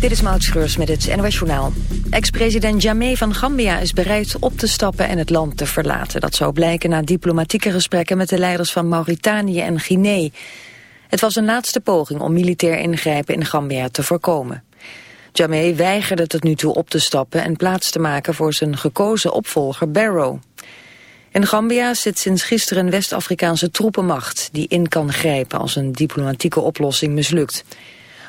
Dit is Maud Schreurs met het NOS Journaal. Ex-president Jammeh van Gambia is bereid op te stappen en het land te verlaten. Dat zou blijken na diplomatieke gesprekken met de leiders van Mauritanië en Guinea. Het was een laatste poging om militair ingrijpen in Gambia te voorkomen. Jammeh weigerde tot nu toe op te stappen en plaats te maken voor zijn gekozen opvolger Barrow. In Gambia zit sinds gisteren West-Afrikaanse troepenmacht... die in kan grijpen als een diplomatieke oplossing mislukt.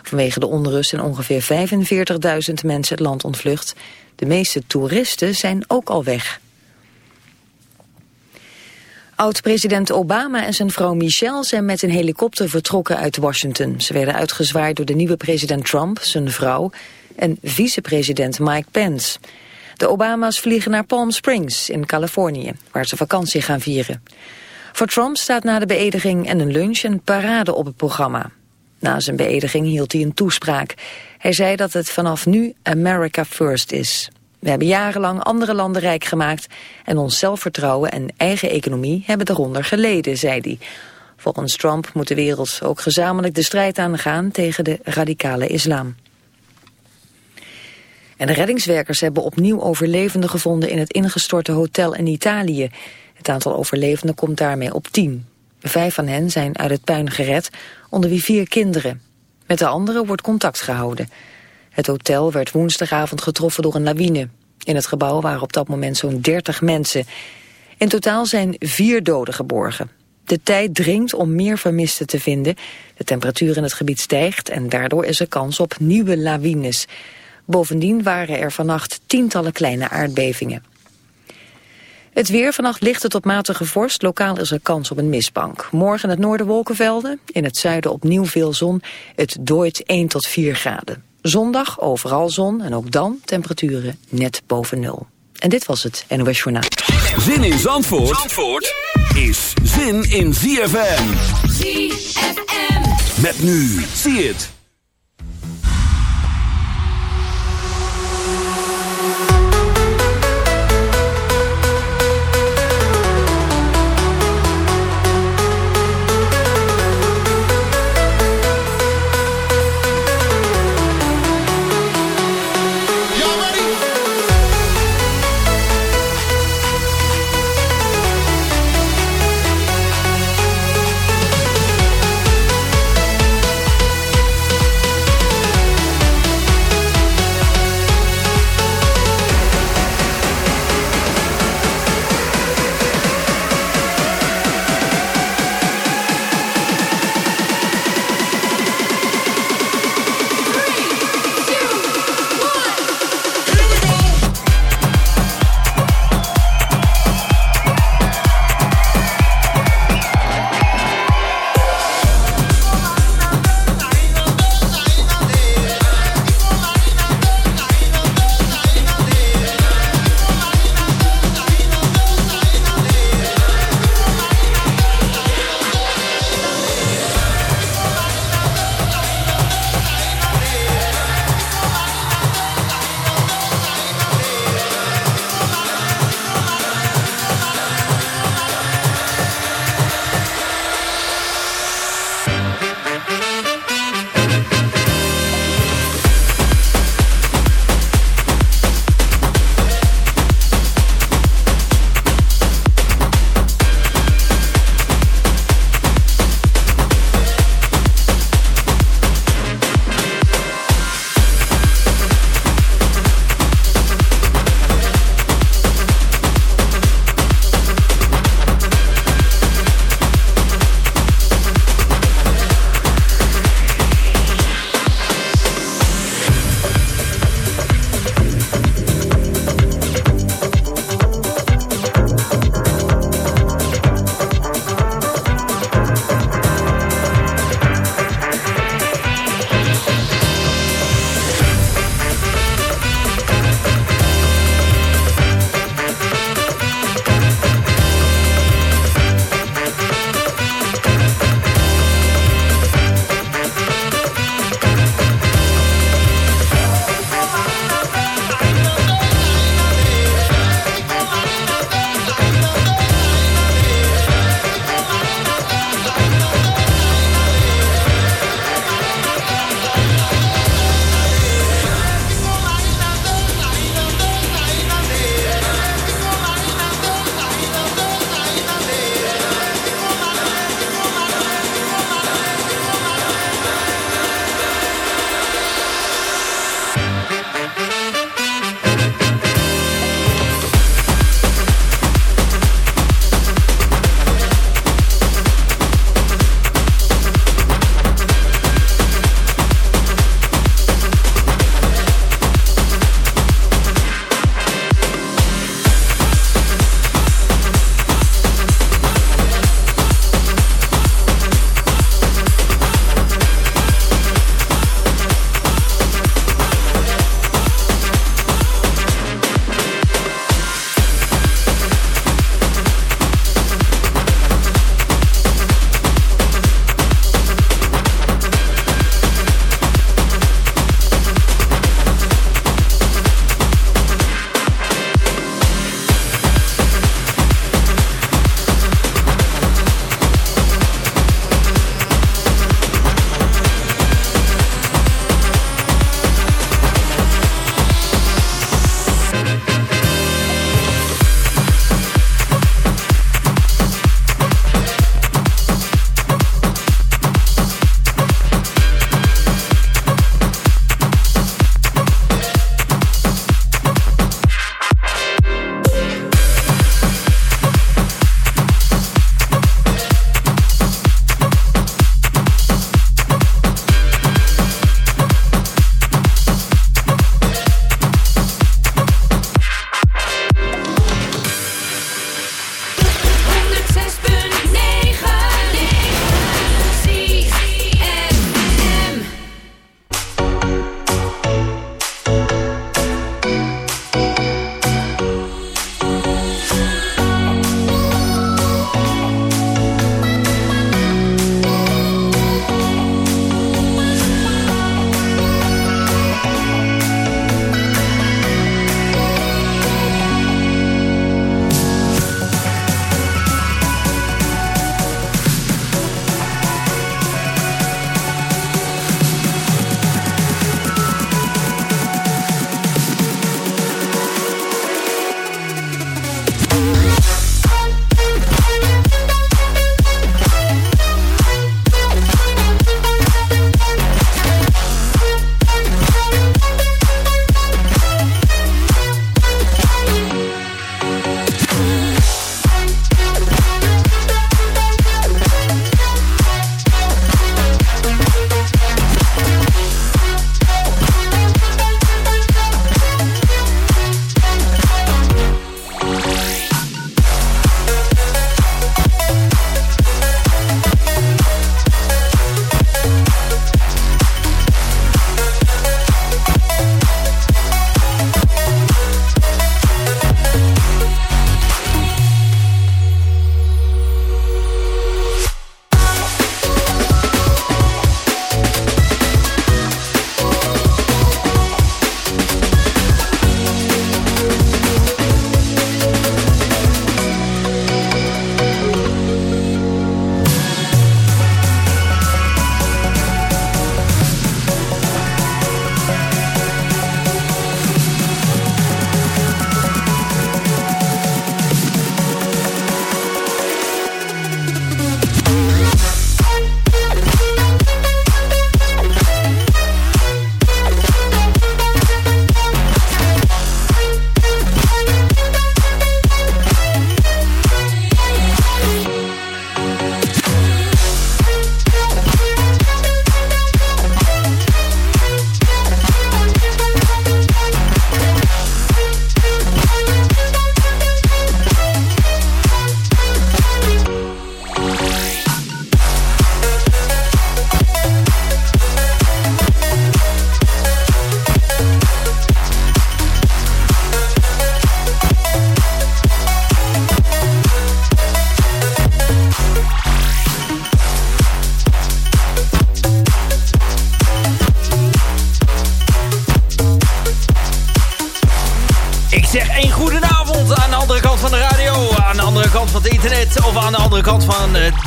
Vanwege de onrust zijn ongeveer 45.000 mensen het land ontvlucht. De meeste toeristen zijn ook al weg. Oud-president Obama en zijn vrouw Michelle zijn met een helikopter vertrokken uit Washington. Ze werden uitgezwaaid door de nieuwe president Trump, zijn vrouw en vicepresident Mike Pence. De Obama's vliegen naar Palm Springs in Californië, waar ze vakantie gaan vieren. Voor Trump staat na de beëdiging en een lunch een parade op het programma. Na zijn beëdiging hield hij een toespraak. Hij zei dat het vanaf nu America First is. We hebben jarenlang andere landen rijk gemaakt... en ons zelfvertrouwen en eigen economie hebben daaronder geleden, zei hij. Volgens Trump moet de wereld ook gezamenlijk de strijd aangaan... tegen de radicale islam. En de reddingswerkers hebben opnieuw overlevenden gevonden... in het ingestorte hotel in Italië. Het aantal overlevenden komt daarmee op tien. Vijf van hen zijn uit het puin gered, onder wie vier kinderen. Met de anderen wordt contact gehouden. Het hotel werd woensdagavond getroffen door een lawine. In het gebouw waren op dat moment zo'n 30 mensen. In totaal zijn vier doden geborgen. De tijd dringt om meer vermisten te vinden. De temperatuur in het gebied stijgt en daardoor is er kans op nieuwe lawines. Bovendien waren er vannacht tientallen kleine aardbevingen. Het weer, vannacht licht het op matige vorst. Lokaal is er kans op een mistbank. Morgen in het noorden wolkenvelden. In het zuiden opnieuw veel zon. Het dooit 1 tot 4 graden. Zondag overal zon en ook dan temperaturen net boven nul. En dit was het NOS Journaal. Zin in Zandvoort, Zandvoort is zin in ZFM. ZFM. Met nu, zie het.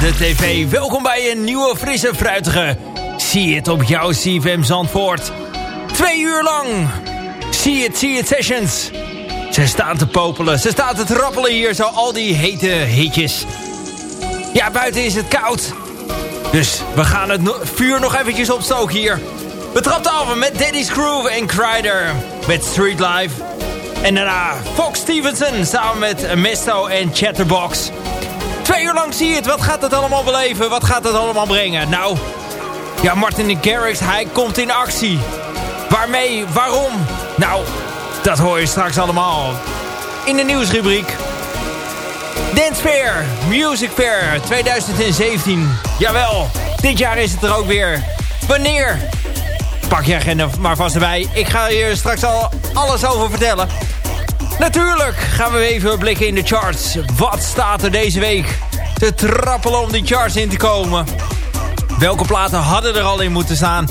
De tv. Welkom bij een nieuwe, frisse, fruitige Zie het op jouw CFM Zandvoort. Twee uur lang. Zie het, zie het sessions. Ze staan te popelen, ze staan te trappelen hier, zo al die hete hitjes. Ja, buiten is het koud. Dus we gaan het vuur nog eventjes opstoken hier. We trapten af met Daddy's Groove en Crider met Street Life. En daarna Fox Stevenson samen met Misto en Chatterbox. Twee uur lang zie je het. Wat gaat het allemaal beleven? Wat gaat het allemaal brengen? Nou, ja, Martin Garrix, hij komt in actie. Waarmee? Waarom? Nou, dat hoor je straks allemaal in de nieuwsrubriek. Dance Fair, Music Fair 2017. Jawel, dit jaar is het er ook weer. Wanneer? Pak je agenda maar vast erbij. Ik ga je straks al alles over vertellen. Natuurlijk gaan we even blikken in de charts. Wat staat er deze week te trappelen om die charts in te komen? Welke platen hadden er al in moeten staan?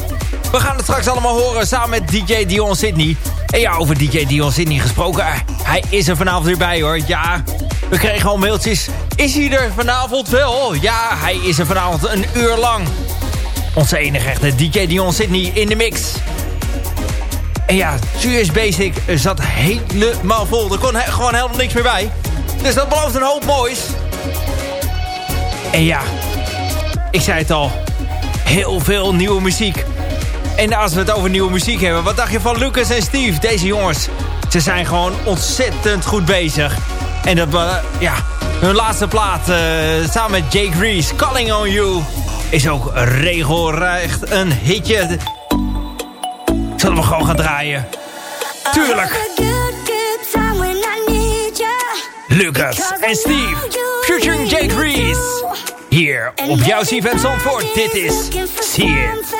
We gaan het straks allemaal horen samen met DJ Dion Sydney. En ja, over DJ Dion Sydney gesproken. Hij is er vanavond weer bij hoor. Ja, we kregen al mailtjes. Is hij er vanavond wel? Ja, hij is er vanavond een uur lang. Onze enige echte DJ Dion Sydney in de mix. En ja, Serious Basic zat helemaal vol. Er kon gewoon helemaal niks meer bij. Dus dat belooft een hoop moois. En ja, ik zei het al. Heel veel nieuwe muziek. En als we het over nieuwe muziek hebben, wat dacht je van Lucas en Steve? Deze jongens, ze zijn gewoon ontzettend goed bezig. En dat, uh, ja, hun laatste plaat, uh, samen met Jake Reese, Calling On You, is ook regelrecht een hitje. Zullen we gewoon gaan draaien? Tuurlijk. Lucas en Steve, featuring Jake Reese. Hier op jouw CFM Zandvoort, dit is See It.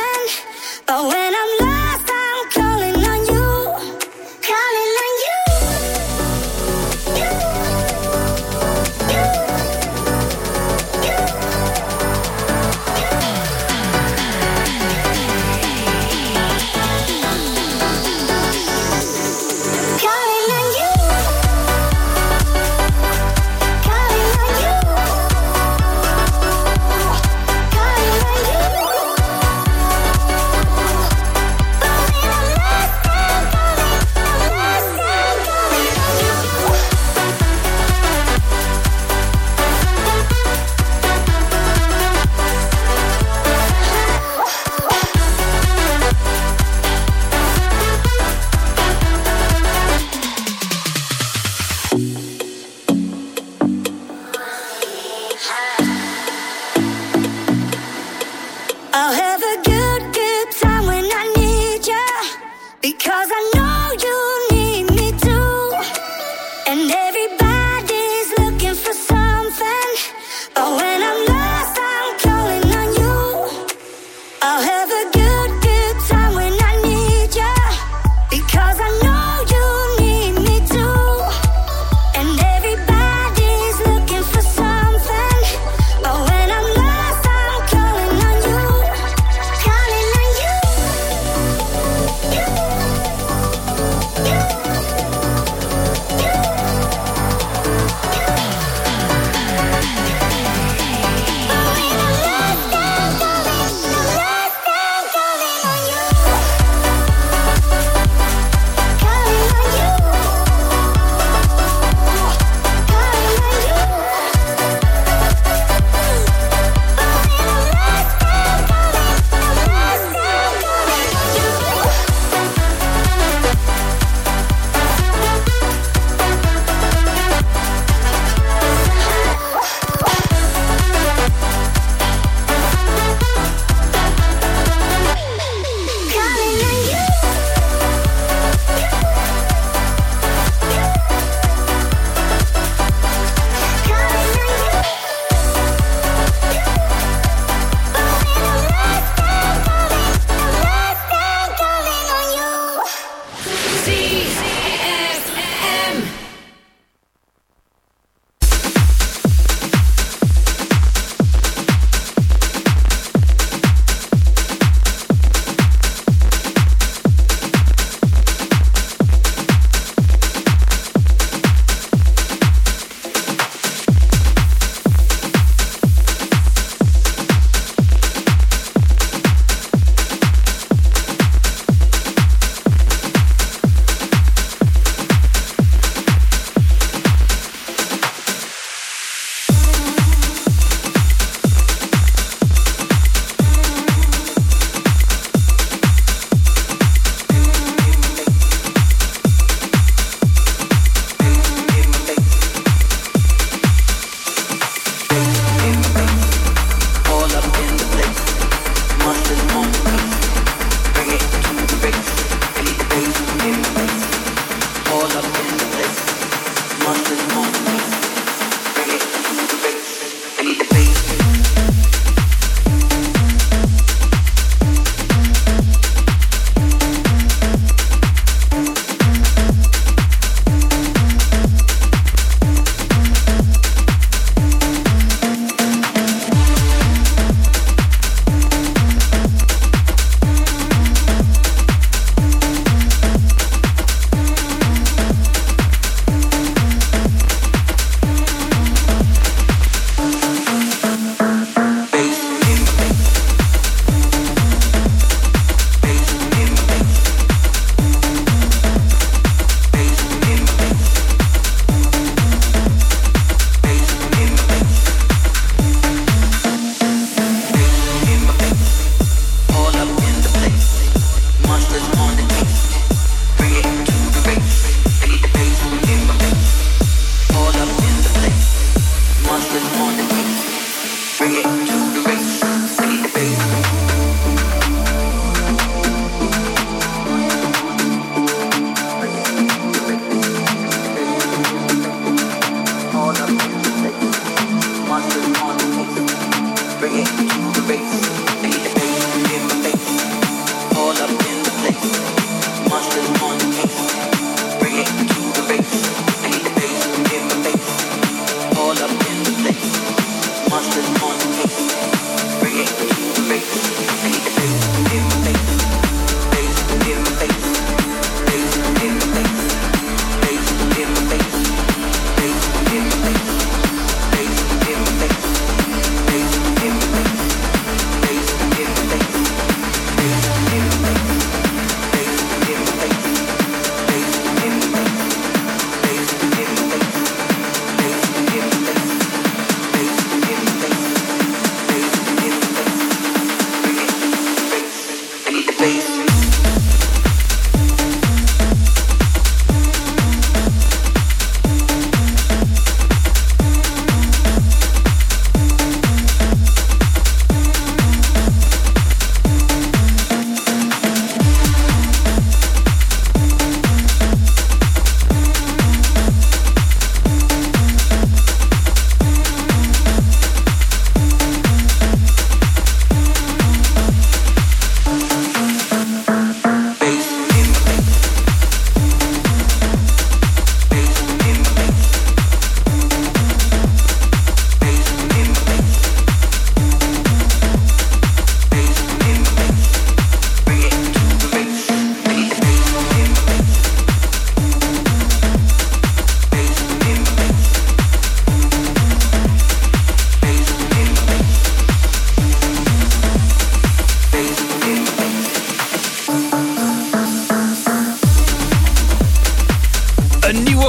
face.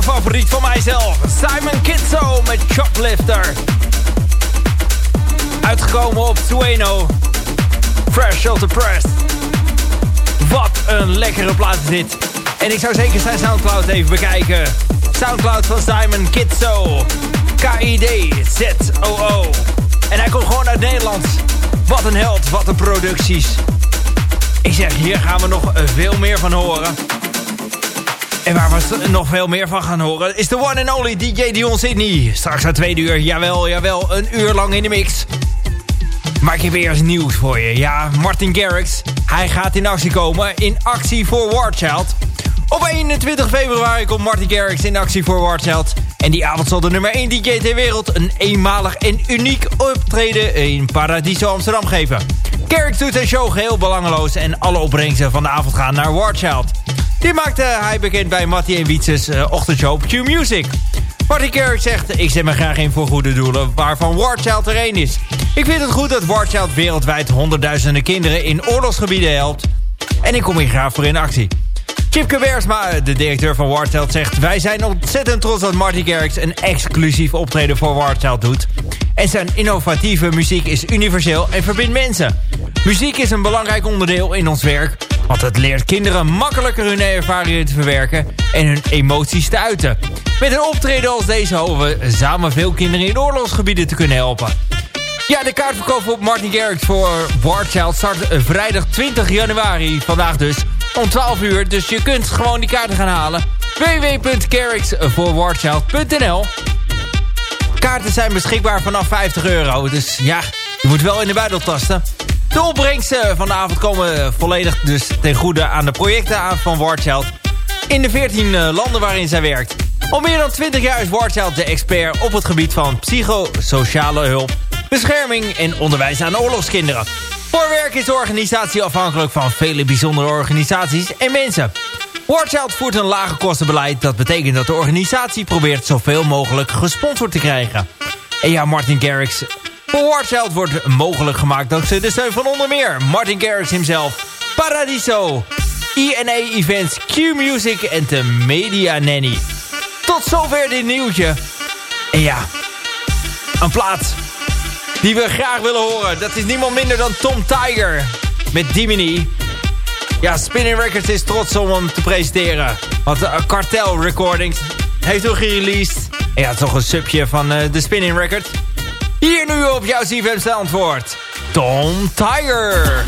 Favoriet van mijzelf. Simon Kitso met Choplifter. Uitgekomen op Sueno. Fresh of the Press. Wat een lekkere plaat dit. En ik zou zeker zijn Soundcloud even bekijken. Soundcloud van Simon Kitso. K-I-D-Z-O-O. En hij komt gewoon uit Nederland. Wat een held, wat een producties. Ik zeg, hier gaan we nog veel meer van horen. En waar we nog veel meer van gaan horen... is de one and only DJ Dion Sydney. Straks aan tweede uur, jawel, jawel, een uur lang in de mix. Maar ik heb eerst nieuws voor je. Ja, Martin Garrix, hij gaat in actie komen. In actie voor Warchild. Op 21 februari komt Martin Garrix in actie voor Warchild. En die avond zal de nummer 1 DJ ter wereld... een eenmalig en uniek optreden in Paradiso Amsterdam geven. Garrix doet zijn show geheel belangeloos... en alle opbrengsten van de avond gaan naar Warchild. Dit maakte hij bekend bij Mattie en Wietzes uh, ochtendshow op Q-Music. Martin Garrix zegt... ik zet me graag in voor goede doelen... waarvan Warchild er één is. Ik vind het goed dat Warchild wereldwijd honderdduizenden kinderen... in oorlogsgebieden helpt. En ik kom hier graag voor in actie. Chipke Bersma, de directeur van Warchild, zegt... Wij zijn ontzettend trots dat Marty Garrix een exclusief optreden voor Warchild doet. En zijn innovatieve muziek is universeel en verbindt mensen. Muziek is een belangrijk onderdeel in ons werk... want het leert kinderen makkelijker hun ervaringen te verwerken... en hun emoties te uiten. Met een optreden als deze hopen we samen veel kinderen in oorlogsgebieden te kunnen helpen. Ja, de kaartverkoop op Martin Garrix voor Warchild start vrijdag 20 januari, vandaag dus om 12 uur. Dus je kunt gewoon die kaarten gaan halen. www.carrixvoorwarchild.nl Kaarten zijn beschikbaar vanaf 50 euro. Dus ja, je moet wel in de buidel tasten. De opbrengsten van de avond komen volledig dus ten goede aan de projecten van Warchild. In de 14 eh, landen waarin zij werkt. Al meer dan 20 jaar is Warchild de expert op het gebied van psychosociale hulp, bescherming en onderwijs aan oorlogskinderen. Voor werk is de organisatie afhankelijk van vele bijzondere organisaties en mensen. Warchild voert een lage kostenbeleid. Dat betekent dat de organisatie probeert zoveel mogelijk gesponsord te krijgen. En ja, Martin Garrix. Warchild wordt mogelijk gemaakt dankzij de steun van onder meer Martin Garrix himself, Paradiso, INA e Events, Q-Music en de Media Nanny. Tot zover dit nieuwtje. En ja, een plaat die we graag willen horen. Dat is niemand minder dan Tom Tiger met Dimini. Ja, Spinning Records is trots om hem te presenteren. Want uh, Cartel Recordings heeft ook gereleased. En ja, toch een subje van uh, de Spinning Records. Hier nu op jouw CFM antwoord. Tom Tiger.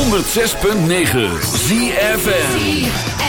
106.9 ZFN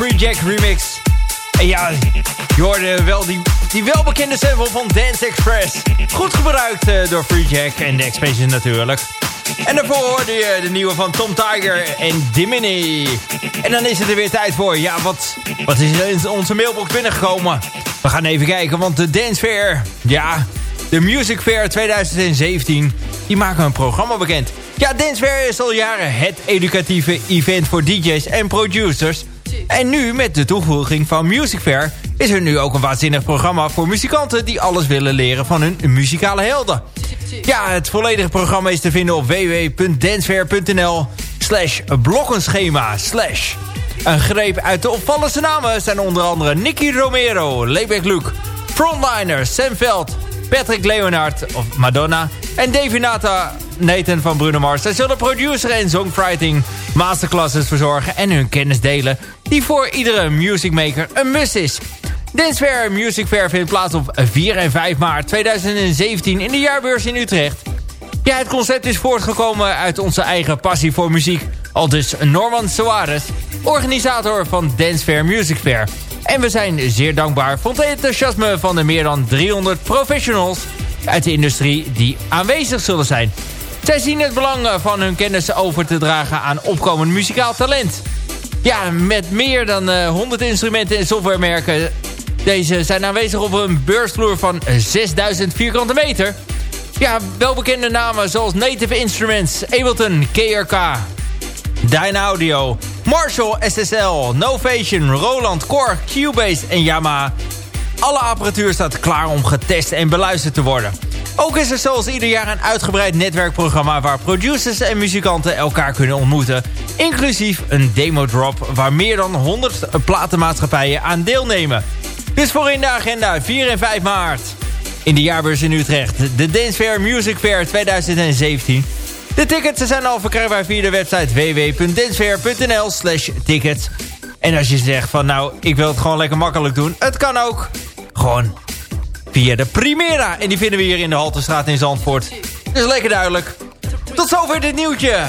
Free Jack remix. En ja, je hoorde wel die, die welbekende sample van Dance Express. Goed gebruikt uh, door Free Jack en de Expedition natuurlijk. En daarvoor hoorde je de nieuwe van Tom Tiger en Dimini. En dan is het er weer tijd voor. Ja, wat, wat is in onze mailbox binnengekomen? We gaan even kijken, want de Dance Fair... Ja, de Music Fair 2017... die maken een programma bekend. Ja, Dance Fair is al jaren het educatieve event voor DJ's en producers... En nu, met de toevoeging van Music Fair... is er nu ook een waanzinnig programma voor muzikanten... die alles willen leren van hun muzikale helden. Ja, het volledige programma is te vinden op www.dancefair.nl... slash blokkenschema slash... Een greep uit de opvallendste namen zijn onder andere Nicky Romero, Lebeck Luke... Frontliner, Sam Veld, Patrick Leonard of Madonna... en Davy Nata Nathan van Bruno Mars. Zij zullen producer en songwriting masterclasses verzorgen... en hun kennis delen die voor iedere musicmaker een must is. Dance Fair Music Fair vindt plaats op 4 en 5 maart 2017 in de jaarbeurs in Utrecht. Ja, het concept is voortgekomen uit onze eigen passie voor muziek. Al dus Norman Soares, organisator van Dance Fair Music Fair. En we zijn zeer dankbaar voor het enthousiasme van de meer dan 300 professionals uit de industrie die aanwezig zullen zijn. Zij zien het belang van hun kennis over te dragen aan opkomend muzikaal talent. Ja, met meer dan uh, 100 instrumenten en softwaremerken. Deze zijn aanwezig op een beursvloer van 6000 vierkante meter. Ja, welbekende namen zoals Native Instruments, Ableton, KRK, Dyna Audio, Marshall SSL, Novation, Roland, Korg, Cubase en Yamaha. Alle apparatuur staat klaar om getest en beluisterd te worden. Ook is er zoals ieder jaar een uitgebreid netwerkprogramma... waar producers en muzikanten elkaar kunnen ontmoeten. Inclusief een demo-drop waar meer dan 100 platenmaatschappijen aan deelnemen. Dus voor in de agenda 4 en 5 maart. In de jaarbeurs in Utrecht. De Dance Fair Music Fair 2017. De tickets zijn al verkrijgbaar via de website www.dancefair.nl slash tickets. En als je zegt van nou, ik wil het gewoon lekker makkelijk doen. Het kan ook. Gewoon via de Primera. En die vinden we hier in de Haltestraat in Zandvoort. Dus lekker duidelijk. Tot zover dit nieuwtje.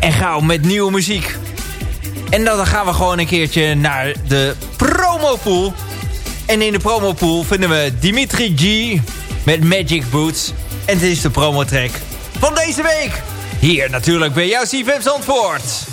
En gauw met nieuwe muziek. En dan gaan we gewoon een keertje naar de promopool. En in de promopool vinden we Dimitri G met Magic Boots. En dit is de promotrack van deze week. Hier natuurlijk bij jouw CFM Zandvoort.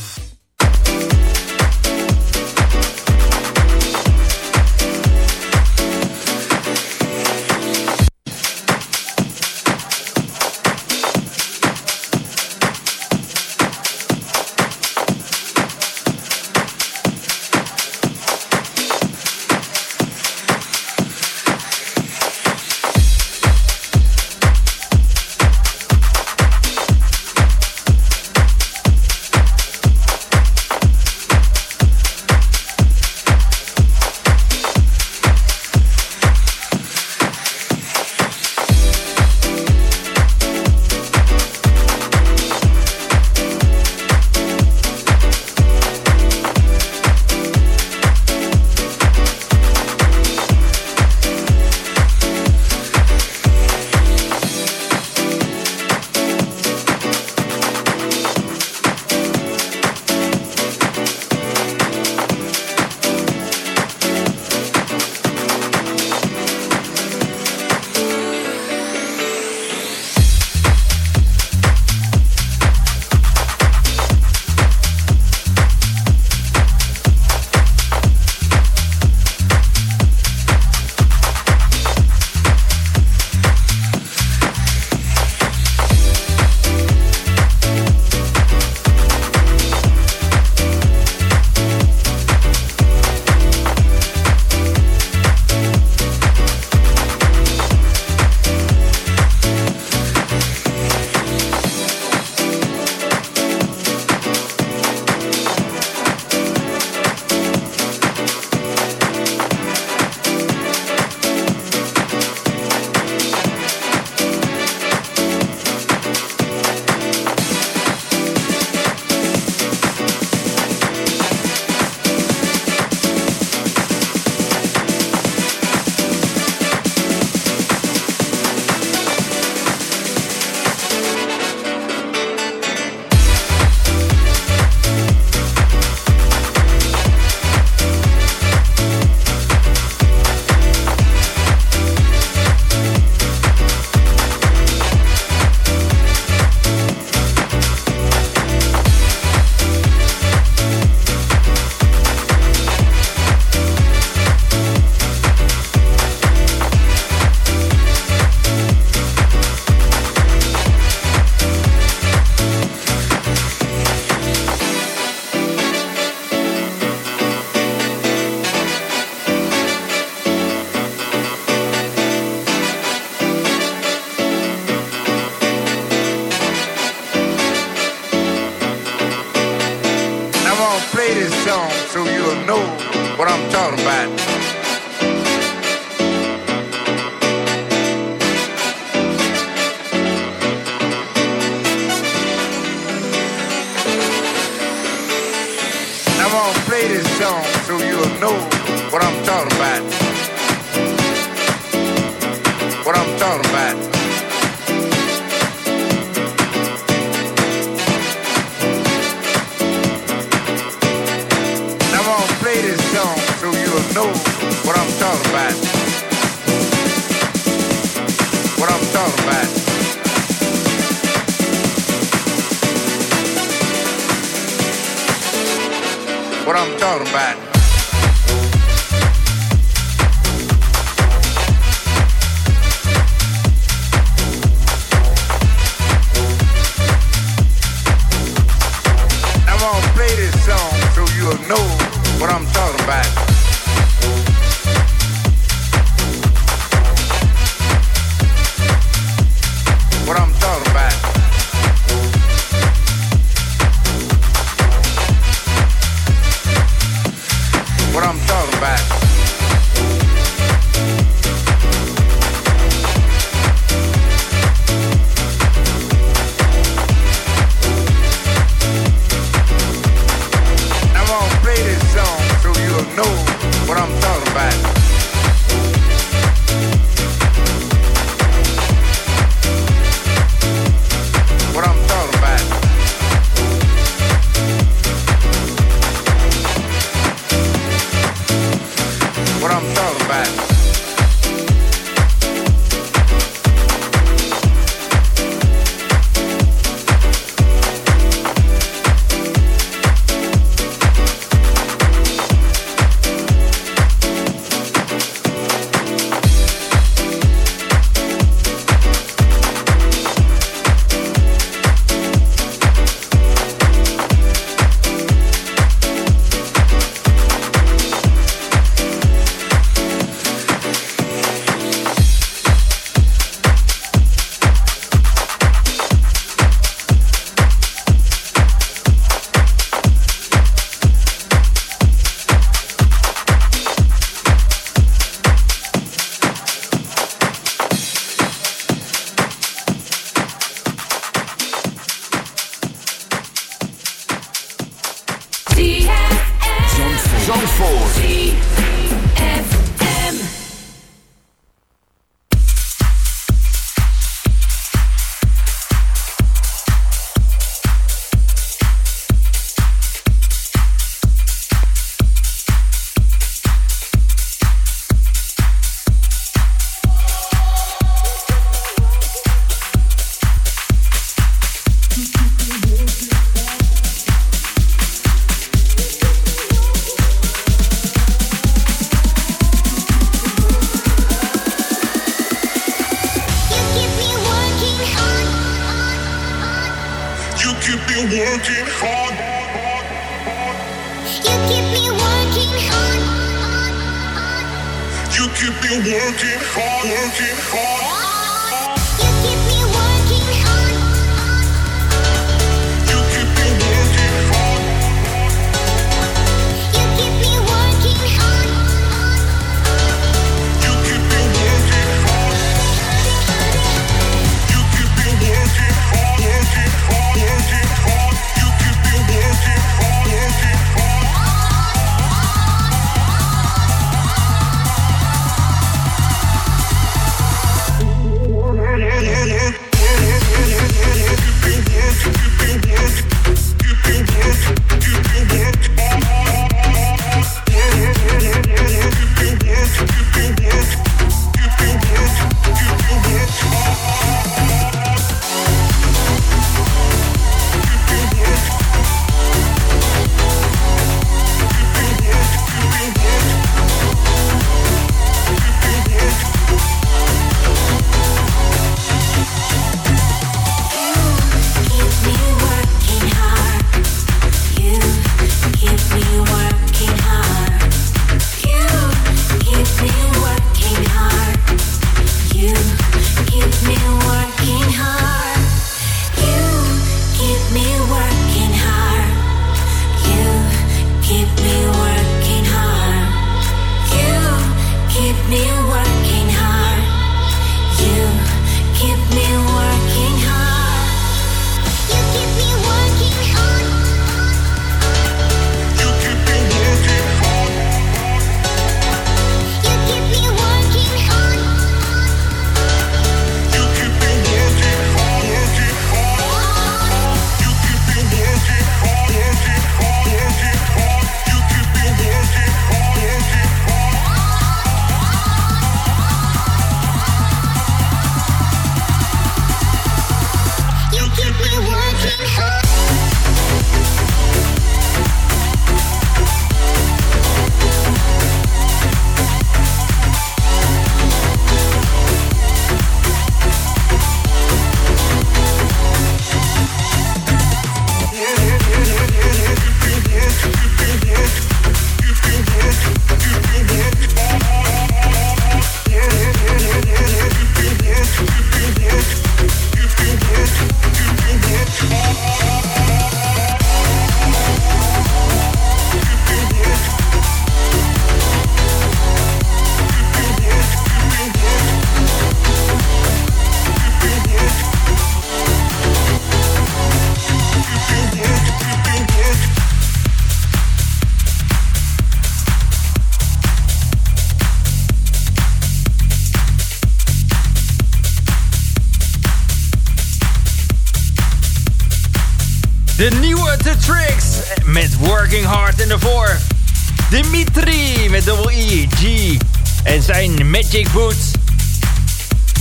Magic Boots.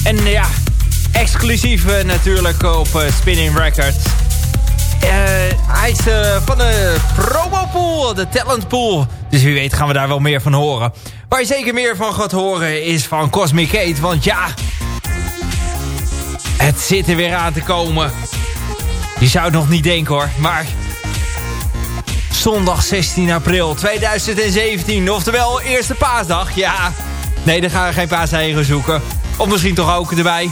En ja, exclusief uh, natuurlijk op uh, Spinning Records. Hij is van de promopool, de talentpool. Dus wie weet gaan we daar wel meer van horen. Waar je zeker meer van gaat horen is van Cosmic Kate. Want ja, het zit er weer aan te komen. Je zou het nog niet denken hoor, maar... Zondag 16 april 2017, oftewel eerste paasdag. Ja, nee, dan gaan we geen paaseieren zoeken. Of misschien toch ook erbij.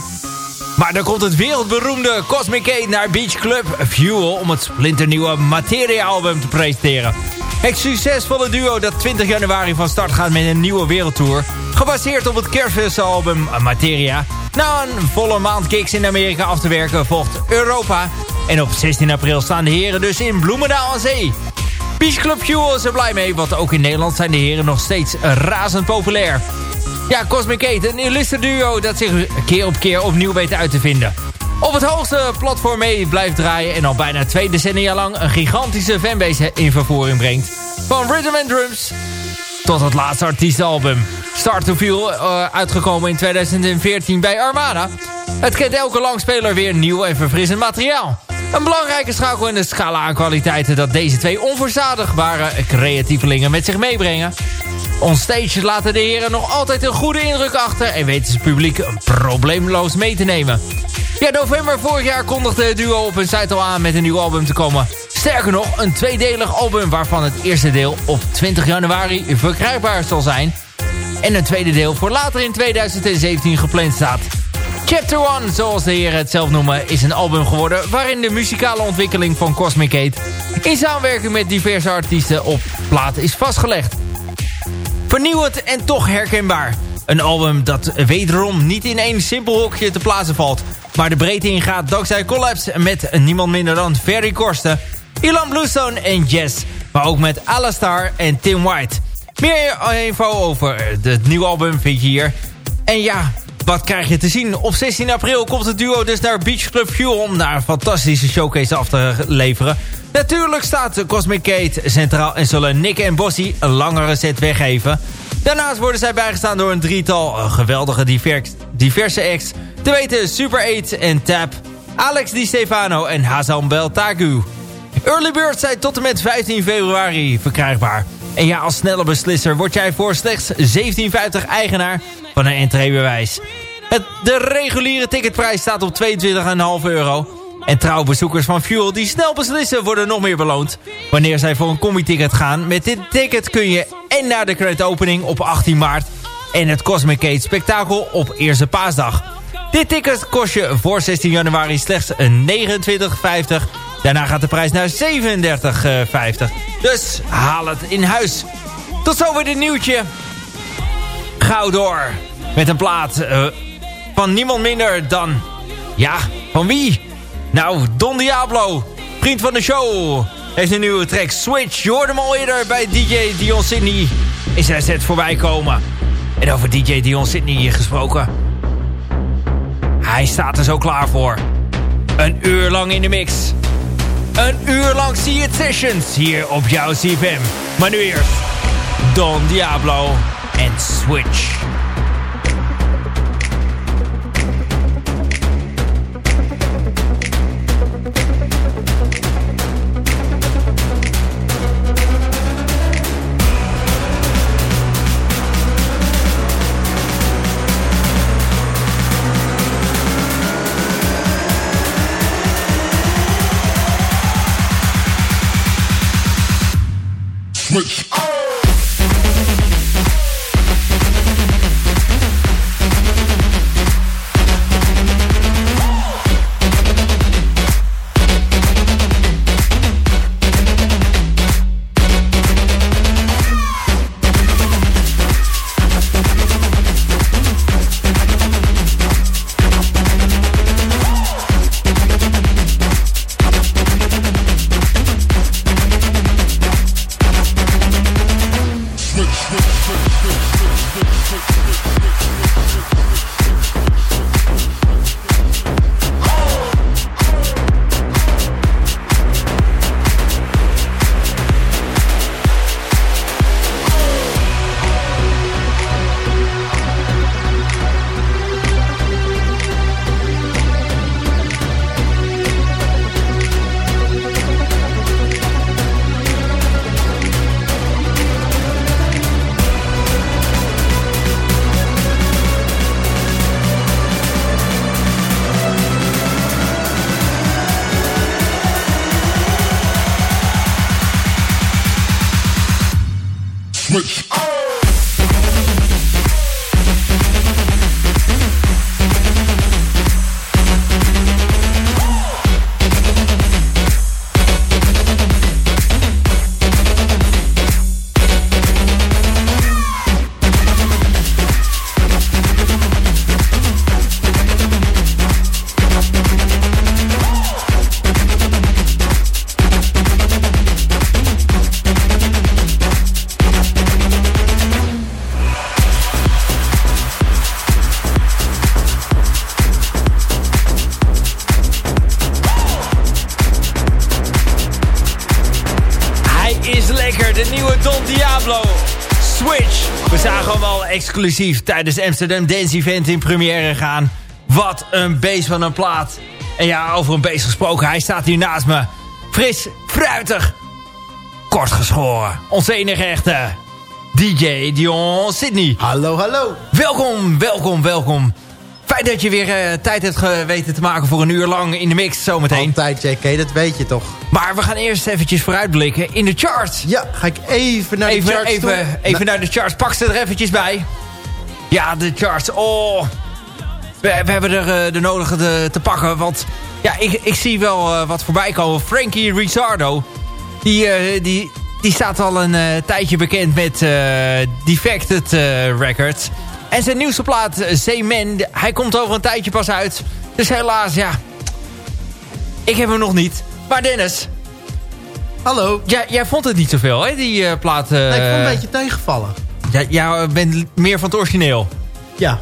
Maar dan komt het wereldberoemde Cosmic Kate naar Beach Club Fuel... om het splinternieuwe Materia-album te presenteren. Het succesvolle duo dat 20 januari van start gaat met een nieuwe wereldtour... gebaseerd op het kerstfestalbum Materia... Na een volle maand gigs in Amerika af te werken volgt Europa... en op 16 april staan de heren dus in Bloemendaal aan zee... Beach Club Fuel is er blij mee, want ook in Nederland zijn de heren nog steeds razend populair. Ja, Cosmic Kate, een illustre duo dat zich keer op keer opnieuw weet uit te vinden. Op het hoogste platform mee blijft draaien en al bijna twee decennia lang een gigantische fanbase in vervoering brengt. Van Rhythm and Drums tot het laatste artiestenalbum. Start to Feel, uh, uitgekomen in 2014 bij Armada. Het kent elke langspeler weer nieuw en verfrissend materiaal. Een belangrijke schakel in de scala aan kwaliteiten... dat deze twee onverzadigbare creatievelingen met zich meebrengen. Onstage laten de heren nog altijd een goede indruk achter... en weten ze publiek probleemloos mee te nemen. Ja, november vorig jaar kondigde het duo op hun site al aan met een nieuw album te komen. Sterker nog, een tweedelig album waarvan het eerste deel op 20 januari verkrijgbaar zal zijn... en een tweede deel voor later in 2017 gepland staat... Chapter 1, zoals de heren het zelf noemen, is een album geworden... waarin de muzikale ontwikkeling van Cosmic Kate... in samenwerking met diverse artiesten op plaat is vastgelegd. Vernieuwend en toch herkenbaar. Een album dat wederom niet in één simpel hokje te plaatsen valt... maar de breedte ingaat dankzij collabs met niemand minder dan Ferry Korsten... Ilan Bluestone en Jess, maar ook met Alastar en Tim White. Meer info over het nieuwe album vind je hier. En ja, wat krijg je te zien? Op 16 april komt het duo dus naar Beach Club Fuel... om daar een fantastische showcase af te leveren. Natuurlijk staat Cosmic Kate centraal... en zullen Nick en Bossy een langere set weggeven. Daarnaast worden zij bijgestaan door een drietal geweldige diverse acts... te weten Super 8 en Tap, Alex Di Stefano en Hazan Beltagu. Early Birds zijn tot en met 15 februari verkrijgbaar... En ja, als snelle beslisser word jij voor slechts 17,50 eigenaar van een entreebewijs. De reguliere ticketprijs staat op 22,5 euro. En trouwbezoekers van Fuel die snel beslissen worden nog meer beloond. Wanneer zij voor een combi-ticket gaan. Met dit ticket kun je en naar de credit opening op 18 maart. En het Cosmic Gate spektakel op eerste paasdag. Dit ticket kost je voor 16 januari slechts 29,50 Daarna gaat de prijs naar 37,50. Dus haal het in huis. Tot zover dit nieuwtje. Gauw door. Met een plaat uh, van niemand minder dan... Ja, van wie? Nou, Don Diablo. Vriend van de show. Heeft een nieuwe track Switch. Je hoorde al eerder bij DJ Dion Sydney. In zijn set voorbij komen. En over DJ Dion Sydney gesproken. Hij staat er zo klaar voor. Een uur lang in de mix. Een uur lang See It Sessions hier op jouw CFM. Maar nu eerst Don Diablo en Switch. Switch. Exclusief tijdens Amsterdam Dance Event in première gaan. Wat een beest van een plaat. En ja, over een beest gesproken, hij staat hier naast me. Fris, fruitig, kort geschoren. Onze enige echte DJ Dion Sydney. Hallo, hallo. Welkom, welkom, welkom. Fijn dat je weer eh, tijd hebt geweten te maken voor een uur lang in de mix zometeen. Altijd JK, dat weet je toch. Maar we gaan eerst eventjes vooruitblikken in de charts. Ja, ga ik even naar de Even, charts toe? even, even Nou, naar de charts. Pak ze er eventjes bij. Ja, de charts. Oh. We, we hebben er eh, de nodige te, te pakken. Want ja, ik, ik zie wel eh, wat voorbij komen. Frankie Rizzardo. Die, eh, die, die staat al een tijdje bekend met Defected Records. En zijn nieuwste plaat, Zeeman, hij komt over een tijdje pas uit. Dus helaas, ja. Ik heb hem nog niet. Maar Dennis, Hallo. jij, jij vond het niet zoveel, hè, die plaat? eh, Nee, ik vond het een beetje tegenvallen. Ja, jij bent meer van het origineel. Ja,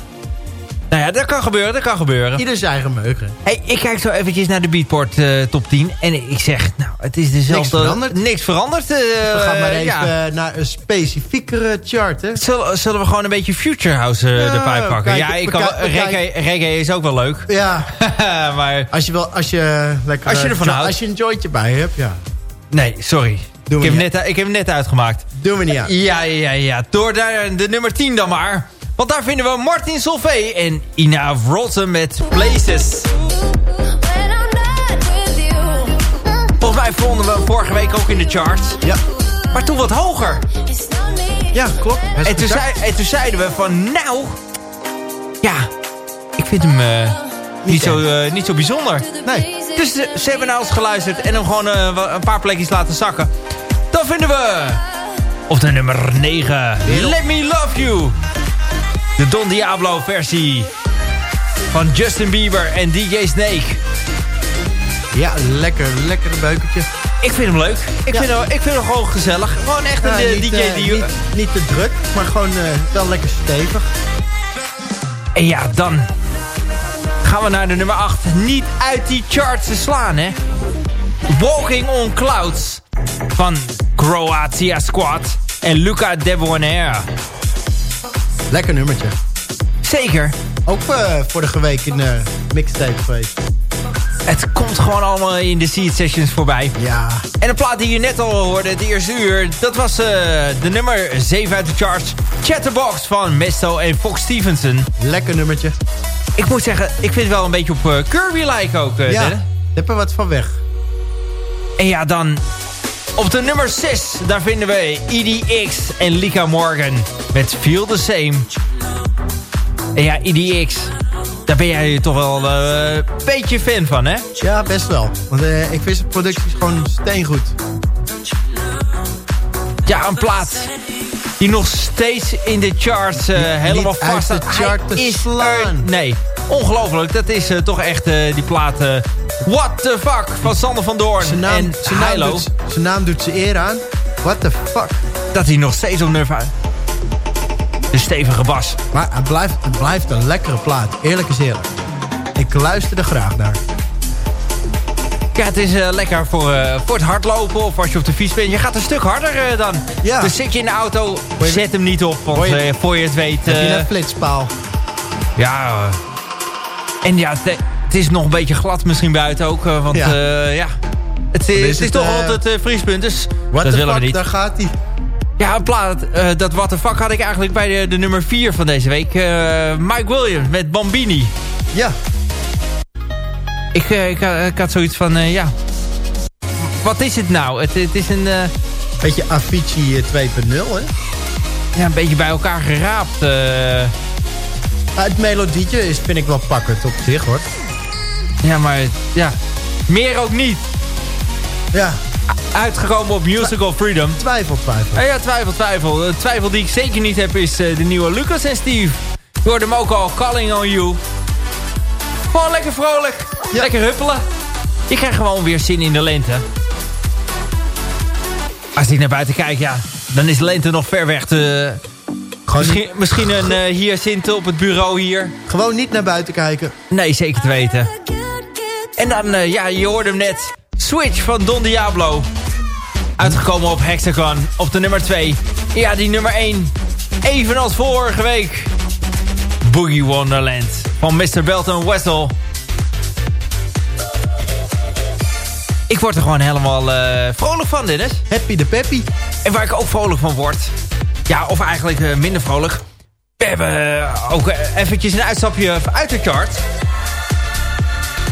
Nou ja, dat kan gebeuren, dat kan gebeuren. ieder zijn eigen meugen. Hey, ik kijk zo eventjes naar de Beatport eh, top 10. En ik zeg, nou, het is dezelfde... Niks veranderd. Niks veranderd. eh, We gaan maar even ja. eh, naar een specifiekere chart, hè. Zullen, zullen we gewoon een beetje Future House eh, Ja, erbij pakken? kijk, ja, ik kan, reggae, reggae is ook wel leuk. Ja, maar als je, wel, als je lekker... Als je eh, ervan houdt. Als je een jointje bij hebt, ja. nee, sorry. Doen Ik we heb, niet. net, ik heb hem net uitgemaakt. Doen we niet aan. Ja, ja, ja. Door daar de nummer 10 dan maar. Want daar vinden we Martin Solveig en Ina Vrotten met Places. Volgens mij vonden we hem vorige week ook in de charts. Ja, Maar toen wat hoger. ja klopt. En toen, zei, en toen zeiden we van nou... Ja, ik vind hem eh, niet, zo, eh, niet zo bijzonder. Nee. Dus ze hebben naar ons geluisterd en hem gewoon eh, een paar plekjes laten zakken. Dan vinden we... Op de nummer 9. Let Me Love You. De Don Diablo versie. Van Justin Bieber en DJ Snake. Ja, lekker, lekker een beukentje. Ik vind hem leuk. Ik, Ja. vind, hem, ik vind hem gewoon gezellig. Gewoon echt een eh, niet, DJ eh, die... niet, niet te druk, maar gewoon wel lekker stevig. En ja, dan gaan we naar de nummer 8. Niet uit die charts te slaan, hè. Walking on Clouds van Croatia Squad en Luca Debonair. Lekker nummertje. Zeker. Ook eh, vorige week in de mixtape geweest. Het komt gewoon allemaal in de Seed Sessions voorbij. Ja, En de plaat die je net al hoorde, het eerste uur... dat was eh, de nummer 7 uit de charts. Chatterbox van Mesto en Fox Stevenson. lekker nummertje. Ik moet zeggen, ik vind het wel een beetje op eh, Kirby like ook. eh, Ja, heb er wat van weg. En ja, dan op de nummer 6, daar vinden we EDX en Lika Morgan met Feel the Same. En ja, EDX, daar ben jij toch wel eh, een beetje fan van, hè? Ja, best wel. Want ik vind zijn producties gewoon steengoed. Ja, een plaat die nog steeds in de charts eh, helemaal uit vast de staat. chart Hij te is slaan. er- nee, ongelooflijk. Dat is eh, toch echt eh, die plaat What the Fuck van Sander van Doorn Zijn naam, en zijn, naam doet, zijn naam doet ze eer aan. What the fuck. Dat hij nog steeds op nummer... De stevige bas. Maar het blijft, het blijft een lekkere plaat. Eerlijk is eerlijk. Ik luister er graag naar. Ja, het is eh, lekker voor, eh, voor het hardlopen of als je op de fiets bent. Je gaat een stuk harder eh, dan. Ja. Dus zit je in de auto, je- zet hem niet op. Want je- eh, voor je het weet... Heb je een flitspaal? ja, en ja, het, het is nog een beetje glad misschien buiten ook. eh, want Ja. ja, ja het, is, is het is het, toch altijd het vriespunt. Dus What dat the willen fuck, we niet. daar gaat hij. Ja, een plaat, eh, dat what the fuck had ik eigenlijk bij de, de nummer 4 van deze week. Eh, Mike Williams met Bambini. Ja, Ik, eh, ik, eh, ik had zoiets van, eh, ja... Wat is het nou? Het, het is een... beetje Avicii eh, 2.0, hè? ja, een beetje bij elkaar geraapt. eh. het melodietje is, vind ik wel pakkend op zich hoor. ja, maar ja, meer ook niet. Ja, Uitgekomen op Musical Freedom. twijfel, twijfel. Ja, twijfel, twijfel. De twijfel die ik zeker niet heb is de nieuwe Lucas en Steve. Je hoorde hem ook al, Calling on You. Gewoon lekker vrolijk. Ja. Lekker huppelen. Je krijgt gewoon weer zin in de lente. Als ik naar buiten kijk, ja, dan is de lente nog ver weg. Te, Gewoon, misschien, misschien een uh, hyacinthe op het bureau hier. gewoon niet naar buiten kijken. Nee, zeker te weten. En dan, eh, ja, je hoorde hem net. Switch van Don Diablo. Uitgekomen op Hexagon, op de nummer 2. Ja, die nummer 1. Evenals vorige week. Boogie Wonderland van Mr. Belton Wessel. Ik word er gewoon helemaal eh, vrolijk van, Dennis. Happy de peppy. En waar ik ook vrolijk van word... Ja, of eigenlijk eh, minder vrolijk... We hebben eh, ook eventjes een uitstapje uit de chart.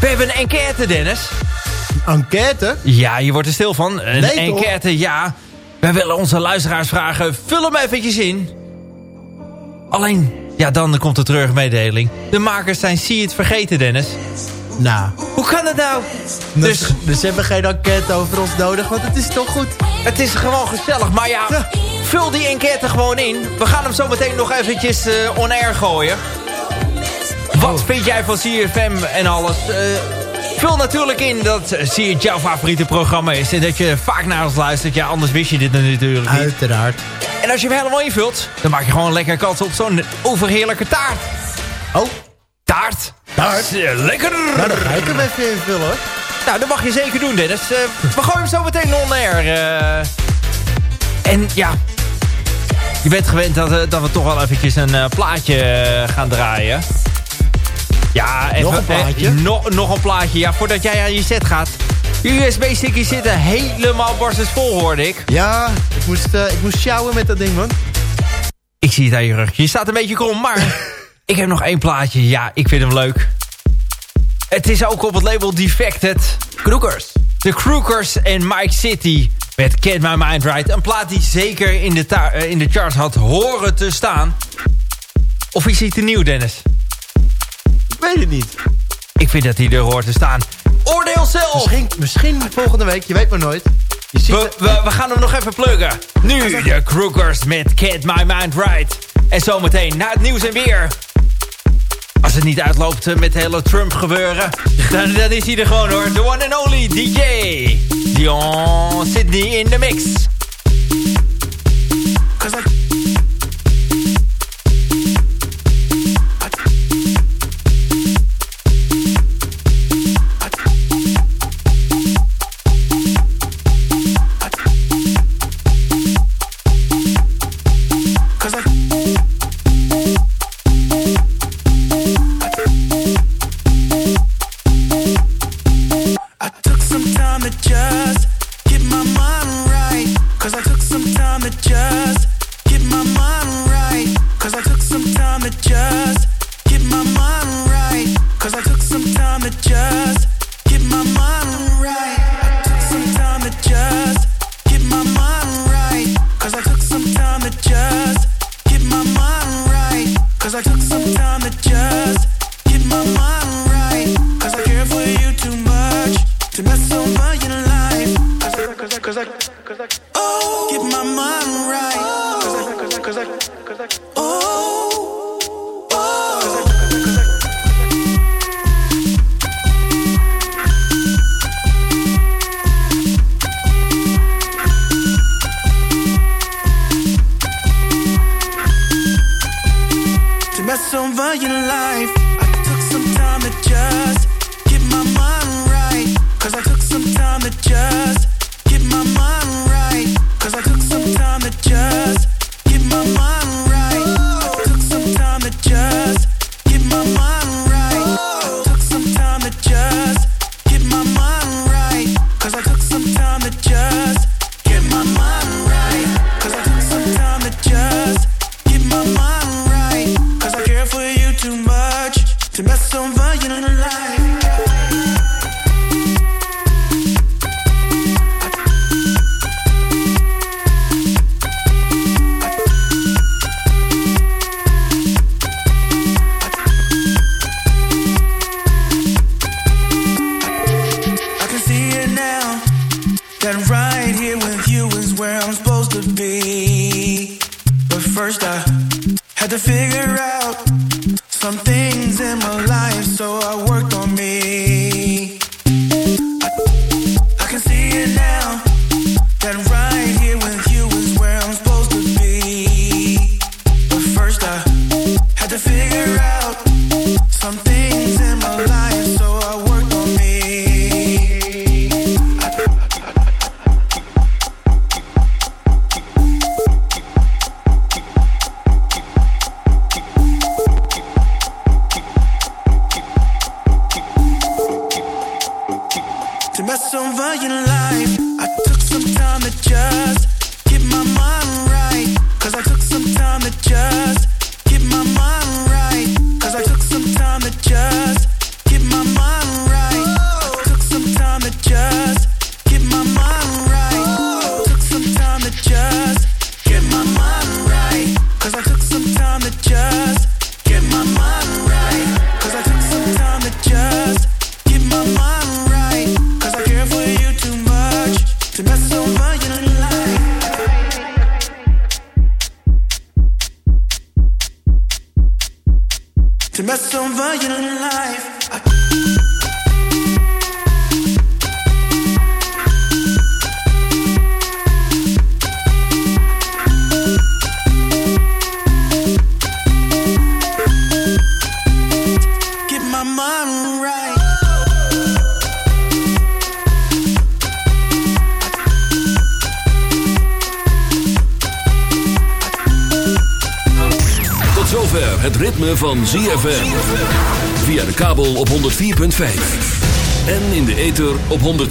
We hebben een enquête, Dennis. Enquête? Ja, je wordt er stil van. Een Nee, toch? enquête, ja. Wij willen onze luisteraars vragen, vul hem eventjes in. Alleen, ja, dan komt de terugmededeling. De makers zijn zie het vergeten, Dennis. Nou, Hoe kan het nou? dus, Dus dus ze hebben geen enquête over ons nodig, want het is toch goed. het is gewoon gezellig. Maar ja, Ja. vul die enquête gewoon in. We gaan hem zo meteen nog eventjes eh, on-air gooien. Wat Oh. vind jij van CFM en alles? Eh, vul natuurlijk in dat uh, zie het jouw favoriete programma is. En dat je vaak naar ons luistert. Ja, anders wist je dit natuurlijk niet. Uiteraard. En als je hem helemaal invult, dan maak je gewoon lekker kans op zo'n overheerlijke taart. Oh, Taart? Taart? Lekker! nou dan ga ik hem even invullen hoor. Nou, dat mag je zeker doen, Dennis. Eh, we gooien hem zo meteen on-air. eh. En ja, je bent gewend dat, eh, dat we toch wel eventjes een eh, plaatje gaan draaien. Ja, even, Nog een plaatje? eh, nog, nog een plaatje, ja, voordat jij aan je set gaat. Je USB-stickjes zitten helemaal barstens vol, hoorde ik. Ja, ik moest, eh, ik moest sjouwen met dat ding man. Ik zie het aan je rug. Je staat een beetje krom, maar ik heb nog één plaatje. Ja, ik vind hem leuk. Het is ook op het label Defected. Kroekers. De Kroekers en Mike City met Get My Mind Right. Een plaat die zeker in de, eh, in de charts had horen te staan. Of is hij te nieuw, Dennis? Ik weet het niet. Ik vind dat hij er hoort te staan. Oordeel zelf! Misschien, misschien volgende week, je weet maar nooit. Je ziet We, we, we gaan hem nog even pluggen. Nu de Krookers met Get My Mind Right. En zometeen na het nieuws en weer. Als het niet uitloopt eh, met het hele Trump gebeuren. Dan, dan is hij er gewoon hoor. The one and only DJ. Dion Sydney in de mix.